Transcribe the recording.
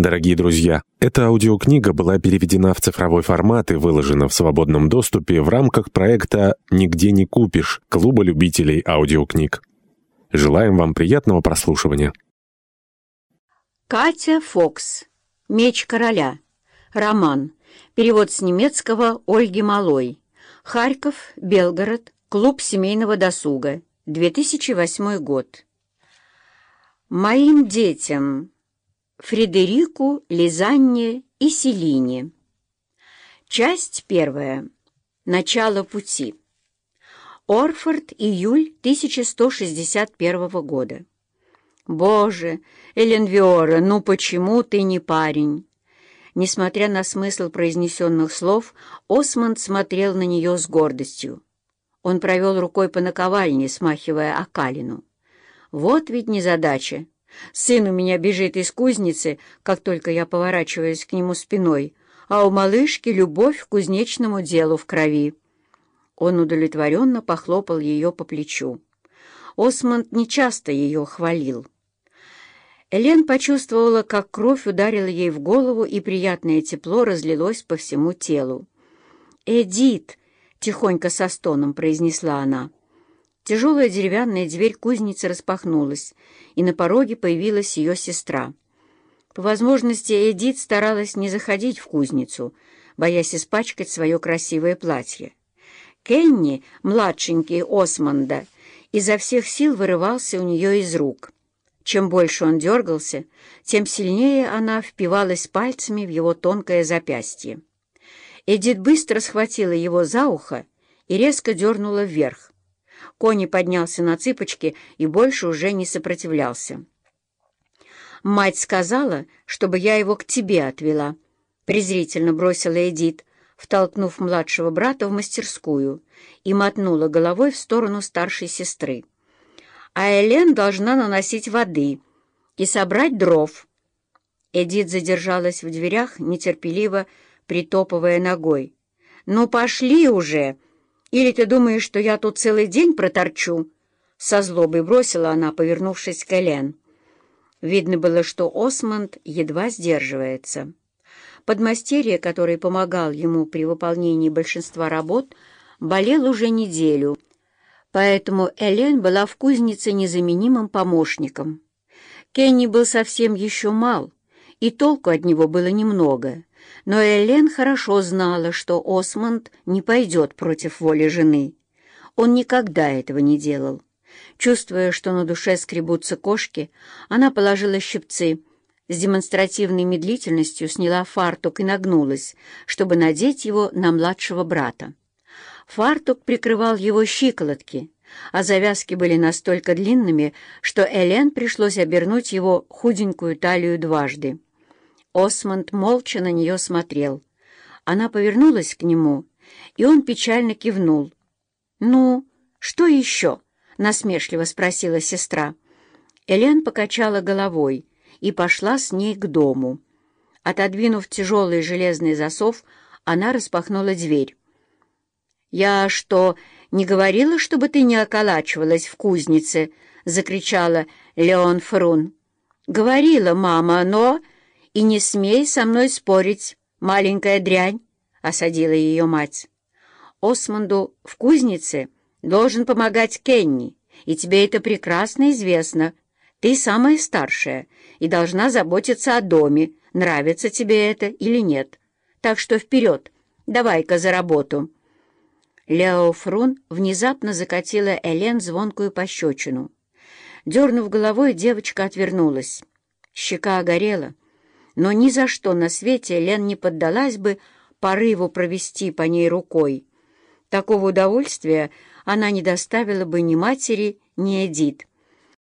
Дорогие друзья, эта аудиокнига была переведена в цифровой формат и выложена в свободном доступе в рамках проекта «Нигде не купишь» Клуба любителей аудиокниг. Желаем вам приятного прослушивания. Катя Фокс. «Меч короля». Роман. Перевод с немецкого Ольги Малой. Харьков, Белгород. Клуб семейного досуга. 2008 год. Моим детям. Фредерику, Лизанне и Селине. Часть первая. Начало пути. Орфорд, июль 1161 года. «Боже, Эленвиора, ну почему ты не парень?» Несмотря на смысл произнесенных слов, Осмонд смотрел на нее с гордостью. Он провел рукой по наковальне, смахивая окалину. «Вот ведь незадача!» Сын у меня бежит из кузницы, как только я поворачиваюсь к нему спиной, а у малышки любовь к кузнечному делу в крови. Он удовлетворенно похлопал ее по плечу. Осмонд нечасто ее хвалил. Элен почувствовала, как кровь ударила ей в голову, и приятное тепло разлилось по всему телу. «Эдит!» — тихонько со стоном произнесла она. Тяжелая деревянная дверь кузницы распахнулась, и на пороге появилась ее сестра. По возможности Эдит старалась не заходить в кузницу, боясь испачкать свое красивое платье. Кенни, младшенький Осмонда, изо всех сил вырывался у нее из рук. Чем больше он дергался, тем сильнее она впивалась пальцами в его тонкое запястье. Эдит быстро схватила его за ухо и резко дернула вверх. Кони поднялся на цыпочки и больше уже не сопротивлялся. «Мать сказала, чтобы я его к тебе отвела», — презрительно бросила Эдит, втолкнув младшего брата в мастерскую и мотнула головой в сторону старшей сестры. «А Элен должна наносить воды и собрать дров». Эдит задержалась в дверях, нетерпеливо притопывая ногой. «Ну, пошли уже!» Или ты думаешь, что я тут целый день проторчу?» Со злобой бросила она, повернувшись к Элен. Видно было, что Осмонд едва сдерживается. Подмастерье, который помогал ему при выполнении большинства работ, болел уже неделю, поэтому Элен была в кузнице незаменимым помощником. Кенни был совсем еще мал, и толку от него было немного — но Элен хорошо знала, что Осмонд не пойдет против воли жены. Он никогда этого не делал. Чувствуя, что на душе скребутся кошки, она положила щипцы, с демонстративной медлительностью сняла фартук и нагнулась, чтобы надеть его на младшего брата. Фартук прикрывал его щиколотки, а завязки были настолько длинными, что Элен пришлось обернуть его худенькую талию дважды. Осмонд молча на нее смотрел. Она повернулась к нему, и он печально кивнул. «Ну, что еще?» — насмешливо спросила сестра. Элен покачала головой и пошла с ней к дому. Отодвинув тяжелый железный засов, она распахнула дверь. «Я что, не говорила, чтобы ты не околачивалась в кузнице?» — закричала Леон Фрун. «Говорила, мама, но...» «И не смей со мной спорить, маленькая дрянь!» — осадила ее мать. «Осмонду в кузнице должен помогать Кенни, и тебе это прекрасно известно. Ты самая старшая и должна заботиться о доме, нравится тебе это или нет. Так что вперед, давай-ка за работу!» Лео Фрун внезапно закатила Элен звонкую пощечину. Дернув головой, девочка отвернулась. Щека огорела, но ни за что на свете Лен не поддалась бы порыву провести по ней рукой. Такого удовольствия она не доставила бы ни матери, ни Эдит.